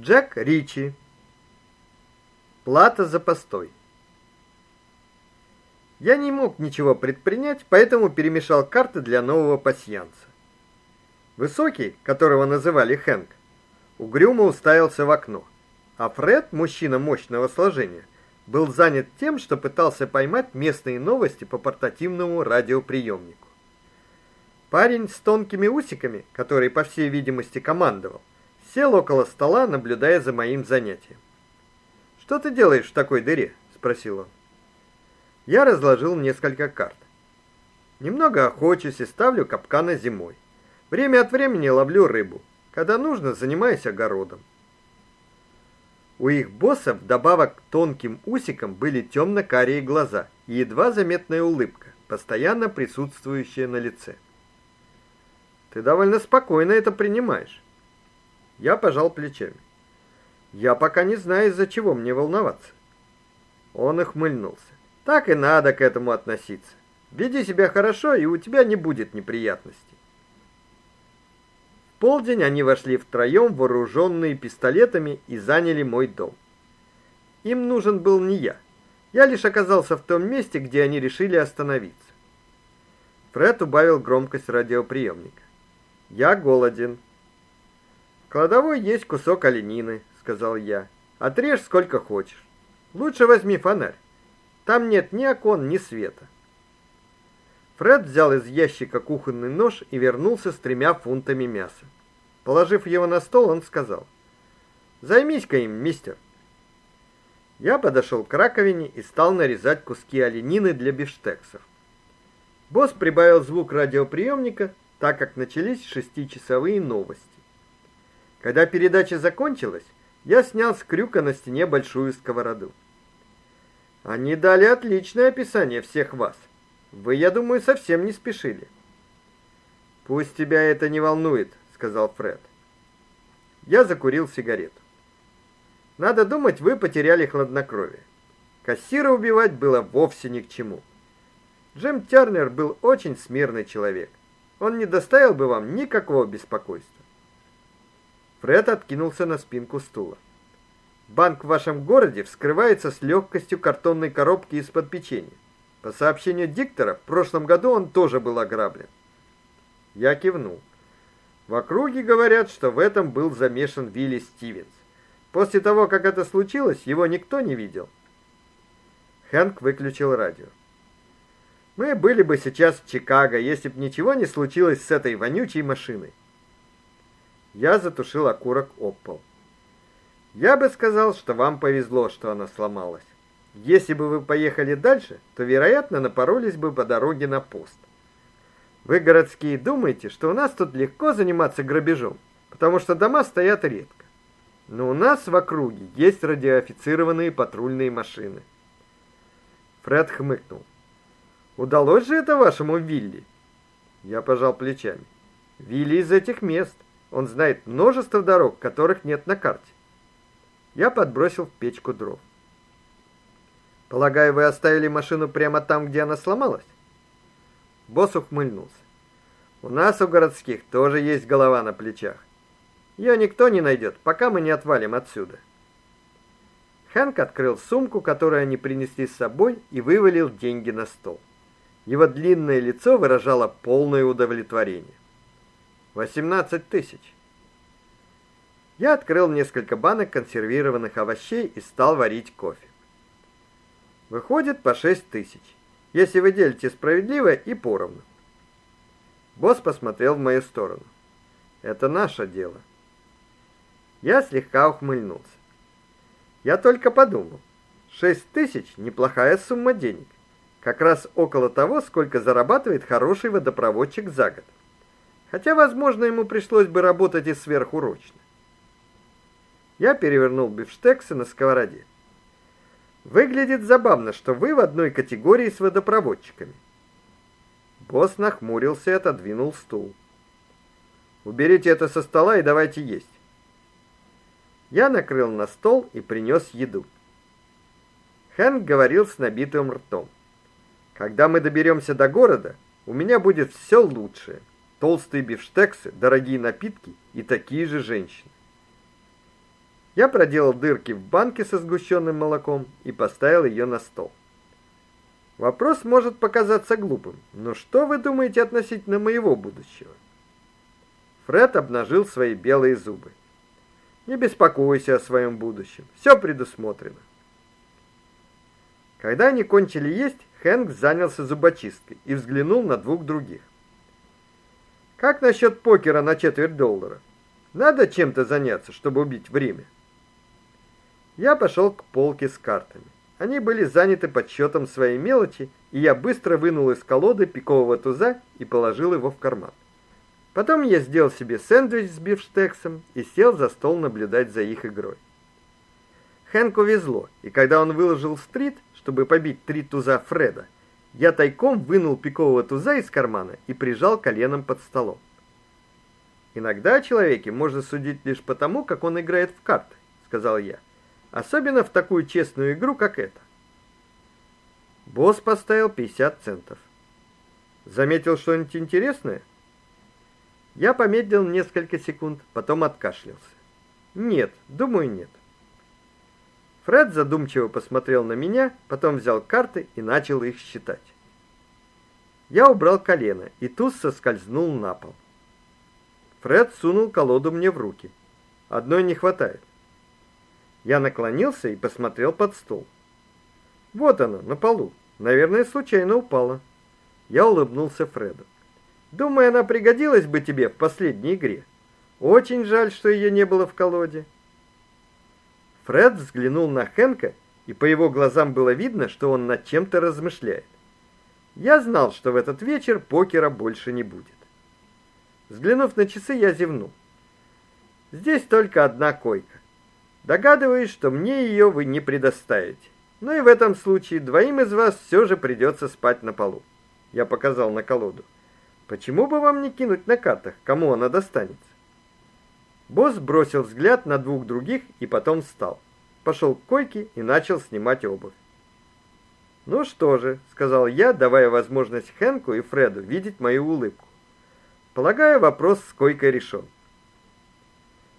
Джек Ричи. Плата за постой. Я не мог ничего предпринять, поэтому перемешал карты для нового пасьянса. Высокий, которого называли Хэнк, угрюмо уставился в окно, а Фред, мужчина мощного сложения, был занят тем, что пытался поймать местные новости по портативному радиоприемнику. Парень с тонкими усиками, который, по всей видимости, командовал, сел около стола, наблюдая за моим занятием. "Что ты делаешь в такой дыре?" спросил он. Я разложил несколько карт. Немного охочусь и ставлю капканы зимой. Время от времени ловлю рыбу. Когда нужно, занимаюсь огородом. У их босса вдобавок к тонким усикам были темно карие глаза и едва заметная улыбка, постоянно присутствующая на лице. Ты довольно спокойно это принимаешь. Я пожал плечами. Я пока не знаю, из-за чего мне волноваться. Он ухмыльнулся. Так и надо к этому относиться. Веди себя хорошо, и у тебя не будет неприятностей. В полдень они вошли втроем, вооруженные пистолетами, и заняли мой дом. Им нужен был не я. Я лишь оказался в том месте, где они решили остановиться. Фред убавил громкость радиоприемника. Я голоден. Кладовой есть кусок оленины, сказал я. Отрежь сколько хочешь. Лучше возьми фонарь. Там нет ни окон, ни света. Фред взял из ящика кухонный нож и вернулся с тремя фунтами мяса. Положив его на стол, он сказал: "Займись-ка им, мистер". Я подошел к раковине и стал нарезать куски оленины для бифштексов. Босс прибавил звук радиоприемника, так как начались шестичасовые новости. Когда передача закончилась, я снял с крюка на стене большую сковороду. Они дали отличное описание всех вас. Вы, я думаю, совсем не спешили. Пусть тебя это не волнует, сказал Фред. Я закурил сигарету. Надо думать, вы потеряли хладнокровие. Кассира убивать было вовсе ни к чему. Джим Тернер был очень смирный человек. Он не доставил бы вам никакого беспокойства. Фред откинулся на спинку стула. Банк в вашем городе вскрывается с легкостью картонной коробки из-под печенья. По сообщению диктора, в прошлом году он тоже был ограблен. Я кивнул. В округе говорят, что в этом был замешан Вилли Стивенс. После того, как это случилось, его никто не видел. Хэнк выключил радио. Мы были бы сейчас в Чикаго, если бы ничего не случилось с этой вонючей машиной. Я затушил окурок об пол. Я бы сказал, что вам повезло, что она сломалась. Если бы вы поехали дальше, то, вероятно, напоролись бы по дороге на пост. Вы городские думаете, что у нас тут легко заниматься грабежом, потому что дома стоят редко. Но у нас в округе есть радиоофицированные патрульные машины. Фред хмыкнул. Удалось же это вашему Вилли? Я пожал плечами. Вилли из этих мест. Он знает множество дорог, которых нет на карте. Я подбросил в печку дров. Полагаю, вы оставили машину прямо там, где она сломалась? Босс ухмыльнулся. У нас у городских тоже есть голова на плечах. Ее никто не найдет, пока мы не отвалим отсюда. Хэнк открыл сумку, которую они принесли с собой, и вывалил деньги на стол. Его длинное лицо выражало полное удовлетворение. Восемнадцать тысяч. Я открыл несколько банок консервированных овощей и стал варить кофе. Выходит по шесть тысяч, если вы делите справедливо и поровну. Босс посмотрел в мою сторону. Это наше дело. Я слегка ухмыльнулся. Я только подумал. Шесть тысяч неплохая сумма денег. Как раз около того, сколько зарабатывает хороший водопроводчик за год хотя, возможно, ему пришлось бы работать и сверхурочно. Я перевернул бифштексы на сковороде. Выглядит забавно, что вы в одной категории с водопроводчиками. Босс нахмурился и отодвинул стул. Уберите это со стола и давайте есть. Я накрыл на стол и принес еду. Хэнк говорил с набитым ртом. Когда мы доберемся до города, у меня будет все лучшее толстые бифштексы, дорогие напитки и такие же женщины. Я проделал дырки в банке со сгущенным молоком и поставил ее на стол. Вопрос может показаться глупым, но что вы думаете относительно моего будущего? Фред обнажил свои белые зубы. Не беспокойся о своем будущем. все предусмотрено. Когда они кончили есть, Хэнк занялся зубочисткой и взглянул на двух других. Как насчет покера на четверть доллара? Надо чем-то заняться, чтобы убить время. Я пошел к полке с картами. Они были заняты подсчетом своей мелочи, и я быстро вынул из колоды пикового туза и положил его в карман. Потом я сделал себе сэндвич с бифштексом и сел за стол наблюдать за их игрой. Хэнку везло, и когда он выложил стрит, чтобы побить три туза Фреда, я тайком вынул пикового туза из кармана и прижал коленом под столом. Иногда о человеке можно судить лишь по тому, как он играет в карты, сказал я. Особенно в такую честную игру, как эта. Босс поставил 50 центов. Заметил что-нибудь интересное? Я помедлил несколько секунд, потом откашлялся. Нет, думаю, нет. Фред задумчиво посмотрел на меня, потом взял карты и начал их считать. Я убрал колено, и туз соскользнул на пол. Фред сунул колоду мне в руки. Одной не хватает. Я наклонился и посмотрел под стол. Вот она, на полу. Наверное, случайно упала. Я улыбнулся Фреду. Думаю, она пригодилась бы тебе в последней игре. Очень жаль, что ее не было в колоде. Фред взглянул на Хенка, и по его глазам было видно, что он над чем-то размышляет. Я знал, что в этот вечер покера больше не будет. Взглянув на часы, я зевнул. Здесь только одна койка. Догадываюсь, что мне ее вы не предоставите. Но и в этом случае двоим из вас все же придется спать на полу. Я показал на колоду. Почему бы вам не кинуть на картах, кому она достанется? Босс бросил взгляд на двух других и потом встал. Пошел к койке и начал снимать обувь. Ну что же, сказал я, давая возможность Хенку и Фреду видеть мою улыбку. Полагаю, вопрос с койкой решен.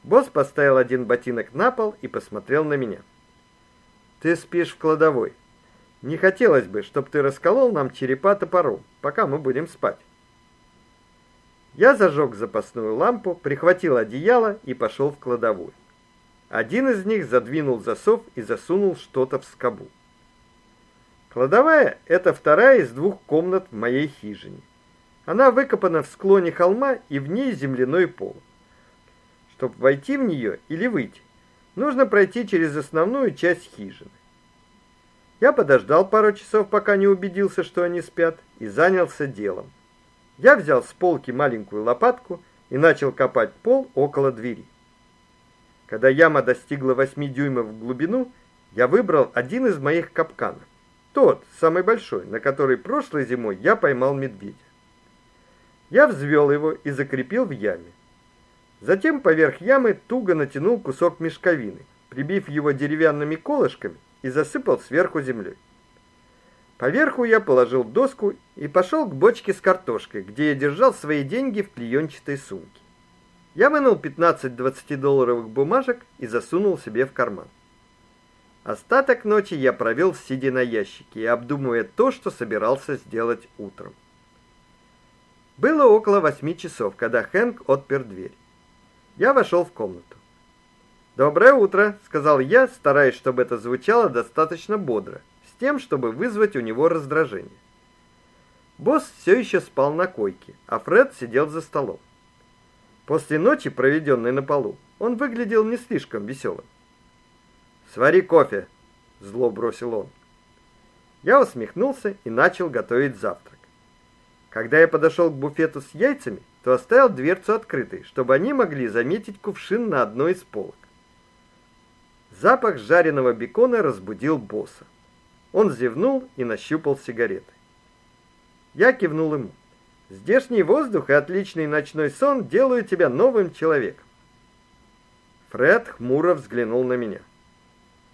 Босс поставил один ботинок на пол и посмотрел на меня. Ты спишь в кладовой. Не хотелось бы, чтобы ты расколол нам черепа топором, пока мы будем спать. Я зажег запасную лампу, прихватил одеяло и пошел в кладовую. Один из них задвинул засов и засунул что-то в скобу. Кладовая это вторая из двух комнат в моей хижине. Она выкопана в склоне холма, и в ней земляной пол. Чтобы войти в нее или выйти, нужно пройти через основную часть хижины. Я подождал пару часов, пока не убедился, что они спят, и занялся делом. Я взял с полки маленькую лопатку и начал копать пол около двери. Когда яма достигла 8 дюймов в глубину, я выбрал один из моих капканов. Тот, самый большой, на который прошлой зимой я поймал медведя. Я взвел его и закрепил в яме. Затем поверх ямы туго натянул кусок мешковины, прибив его деревянными колышками и засыпал сверху землей. Поверху я положил доску и пошел к бочке с картошкой, где я держал свои деньги в клеенчатой сумке. Я вынул 15 20-долларовых бумажек и засунул себе в карман. Остаток ночи я провел сидя на ящике и обдумывая то, что собирался сделать утром. Было около восьми часов, когда Хэнк отпер дверь. Я вошел в комнату. "Доброе утро", сказал я, стараясь, чтобы это звучало достаточно бодро тем, чтобы вызвать у него раздражение. Босс все еще спал на койке, а Фред сидел за столом. После ночи, проведенной на полу, он выглядел не слишком веселым. "Свари кофе", зло бросил он. Я усмехнулся и начал готовить завтрак. Когда я подошел к буфету с яйцами, то оставил дверцу открытой, чтобы они могли заметить кувшин на одной из полок. Запах жареного бекона разбудил босса. Он зевнул и нащупал сигареты. Я кивнул ему. Здешний воздух и отличный ночной сон делают тебя новым человеком. Фред хмуро взглянул на меня.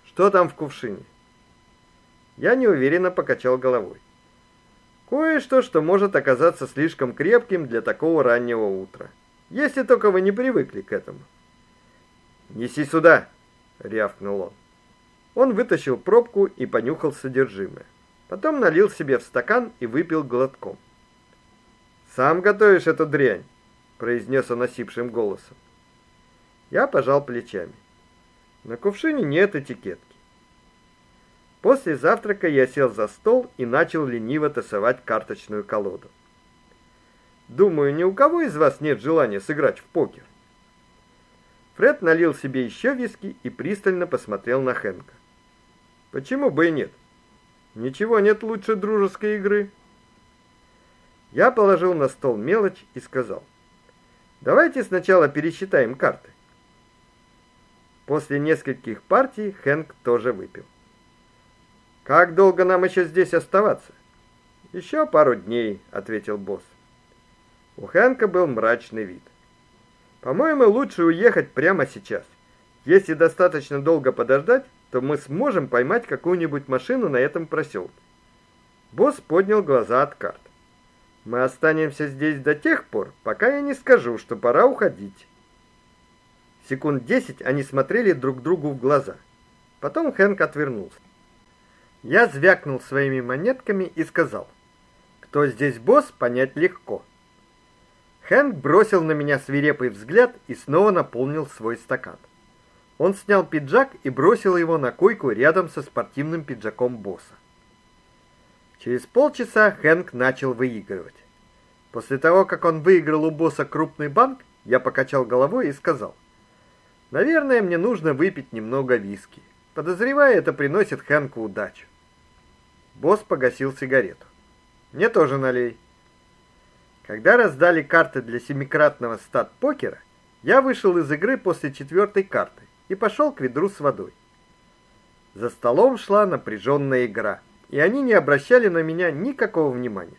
Что там в кувшине? Я неуверенно покачал головой. Кое-что, что может оказаться слишком крепким для такого раннего утра. Если только вы не привыкли к этому. Неси сюда, рявкнул он. Он вытащил пробку и понюхал содержимое. Потом налил себе в стакан и выпил глотком. Сам готовишь эту дрянь, произнес он осипшим голосом. Я пожал плечами. На кувшине нет этикетки. После завтрака я сел за стол и начал лениво тасовать карточную колоду. Думаю, ни у кого из вас нет желания сыграть в покер. Фред налил себе еще виски и пристально посмотрел на Хэнка. Почему бы и нет? Ничего нет лучше дружеской игры. Я положил на стол мелочь и сказал: "Давайте сначала пересчитаем карты". После нескольких партий Хэнк тоже выпил. Как долго нам еще здесь оставаться? «Еще пару дней, ответил босс. У Хэнка был мрачный вид. По-моему, лучше уехать прямо сейчас. Если достаточно долго подождать, то мы сможем поймать какую-нибудь машину на этом проселке. Босс поднял глаза от карт. Мы останемся здесь до тех пор, пока я не скажу, что пора уходить. Секунд десять они смотрели друг другу в глаза. Потом Хэнк отвернулся. Я звякнул своими монетками и сказал: "Кто здесь босс, понять легко". Хэнк бросил на меня свирепый взгляд и снова наполнил свой стакан. Он снял пиджак и бросил его на койку рядом со спортивным пиджаком босса. Через полчаса Хэнк начал выигрывать. После того, как он выиграл у босса крупный банк, я покачал головой и сказал: "Наверное, мне нужно выпить немного виски. Подозреваю, это приносит Хэнку удачу". Босс погасил сигарету. "Мне тоже налей". Когда раздали карты для семикратного стат-покера, я вышел из игры после четвертой карты и пошел к ведру с водой. За столом шла напряженная игра, и они не обращали на меня никакого внимания.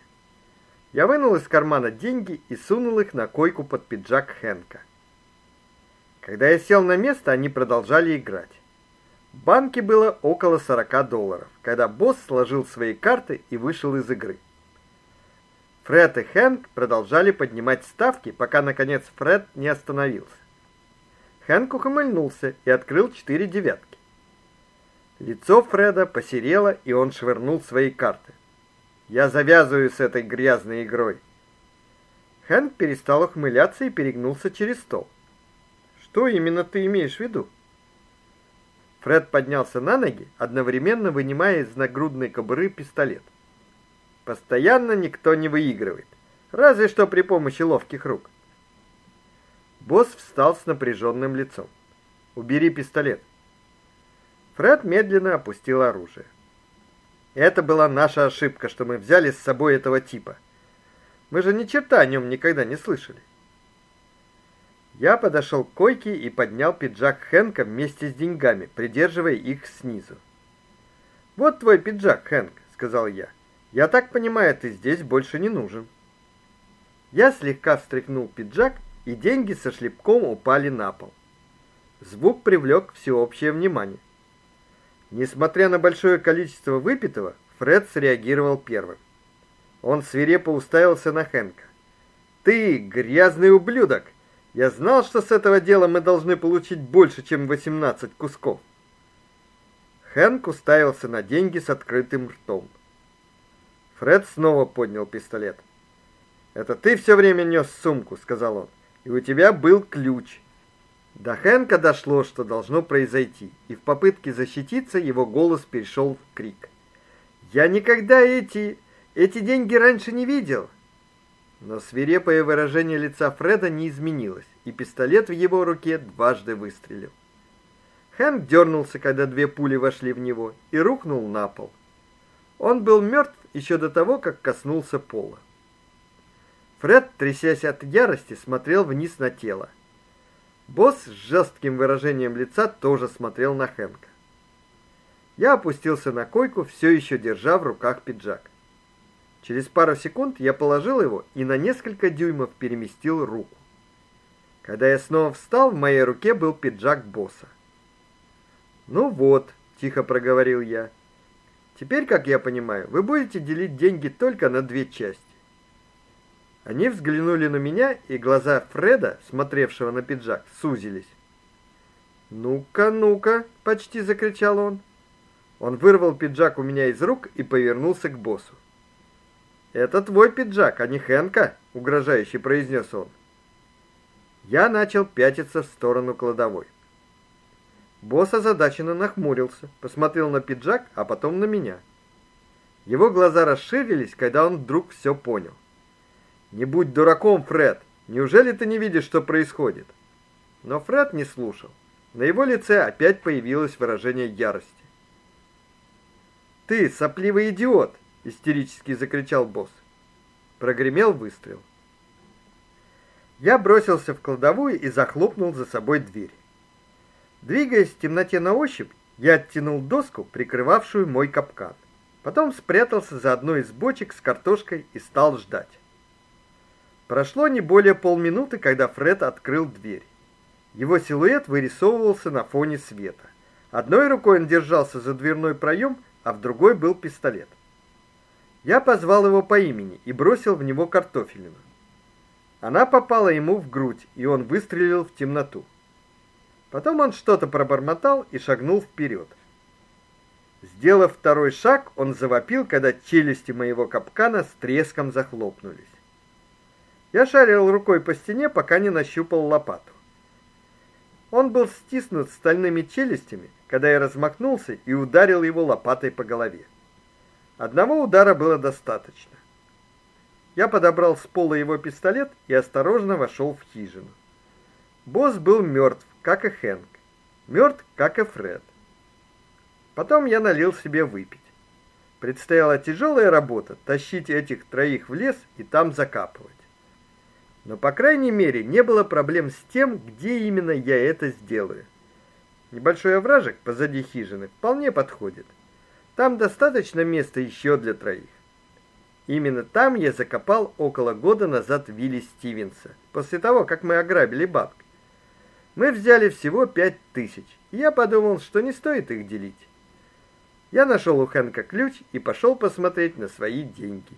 Я вынул из кармана деньги и сунул их на койку под пиджак Хенка. Когда я сел на место, они продолжали играть. В банке было около 40 долларов, когда босс сложил свои карты и вышел из игры. Фред и Хэнк продолжали поднимать ставки, пока наконец Фред не остановился. Хэнк ухмыльнулся и открыл четыре девятки. Лицо Фреда посерело, и он швырнул свои карты. Я завязываю с этой грязной игрой. Хэнк перестал ухмыляться и перегнулся через стол. Что именно ты имеешь в виду? Фред поднялся на ноги, одновременно вынимая из нагрудной кобуры пистолет. Постоянно никто не выигрывает, разве что при помощи ловких рук. Босс встал с напряженным лицом. Убери пистолет. Фред медленно опустил оружие. Это была наша ошибка, что мы взяли с собой этого типа. Мы же ни черта о нем никогда не слышали. Я подошел к койке и поднял пиджак Хэнка вместе с деньгами, придерживая их снизу. Вот твой пиджак, Хэнк, сказал я. Я так понимаю, ты здесь больше не нужен. Я слегка встряхнул пиджак, и деньги со шлепком упали на пол. Звук привлек всеобщее внимание. Несмотря на большое количество выпитого, Фред среагировал первым. Он свирепо уставился на Хэнка. Ты грязный ублюдок. Я знал, что с этого дела мы должны получить больше, чем 18 кусков. Хэнк уставился на деньги с открытым ртом. Фред снова поднял пистолет. "Это ты все время нес сумку", сказал он. "И у тебя был ключ". До Хэнка дошло, что должно произойти, и в попытке защититься его голос перешел в крик. "Я никогда эти эти деньги раньше не видел". Но свирепое выражение лица Фреда не изменилось, и пистолет в его руке дважды выстрелил. Хэнк дернулся, когда две пули вошли в него, и рухнул на пол. Он был мертв еще до того, как коснулся пола. Фред, трясясь от ярости, смотрел вниз на тело. Босс с жестким выражением лица тоже смотрел на Хэнка. Я опустился на койку, все еще держа в руках пиджак. Через пару секунд я положил его и на несколько дюймов переместил руку. Когда я снова встал, в моей руке был пиджак босса. "Ну вот", тихо проговорил я. Теперь, как я понимаю, вы будете делить деньги только на две части. Они взглянули на меня, и глаза Фреда, смотревшего на пиджак, сузились. "Ну-ка, ну-ка", почти закричал он. Он вырвал пиджак у меня из рук и повернулся к боссу. "Это твой пиджак, а не Хенка", угрожающе произнес он. Я начал пятиться в сторону кладовой. Босс озадаченно нахмурился, посмотрел на пиджак, а потом на меня. Его глаза расширились, когда он вдруг все понял. Не будь дураком, Фред. Неужели ты не видишь, что происходит? Но Фред не слушал. На его лице опять появилось выражение ярости. Ты сопливый идиот, истерически закричал босс. Прогремел выстрел. Я бросился в кладовую и захлопнул за собой дверь. Двигаясь в темноте на ощупь, я оттянул доску, прикрывавшую мой капкан. Потом спрятался за одной из бочек с картошкой и стал ждать. Прошло не более полминуты, когда Фред открыл дверь. Его силуэт вырисовывался на фоне света. Одной рукой он держался за дверной проем, а в другой был пистолет. Я позвал его по имени и бросил в него картофелину. Она попала ему в грудь, и он выстрелил в темноту. Потом он что-то пробормотал и шагнул вперед. Сделав второй шаг, он завопил, когда челюсти моего капкана с треском захлопнулись. Я шарил рукой по стене, пока не нащупал лопату. Он был стиснут стальными челюстями, когда я размахнулся и ударил его лопатой по голове. Одного удара было достаточно. Я подобрал с пола его пистолет и осторожно вошел в хижину. Босс был мертв, как и Хэнк. Мертв, как и Фред. Потом я налил себе выпить. Предстояла тяжелая работа тащить этих троих в лес и там закапывать. Но по крайней мере, не было проблем с тем, где именно я это сделаю. Небольшой овражек позади хижины вполне подходит. Там достаточно места еще для троих. Именно там я закопал около года назад Вилли Стивенса, после того, как мы ограбили банк. Мы взяли всего пять тысяч, и я подумал, что не стоит их делить. Я нашел у Хэнка ключ и пошел посмотреть на свои деньги.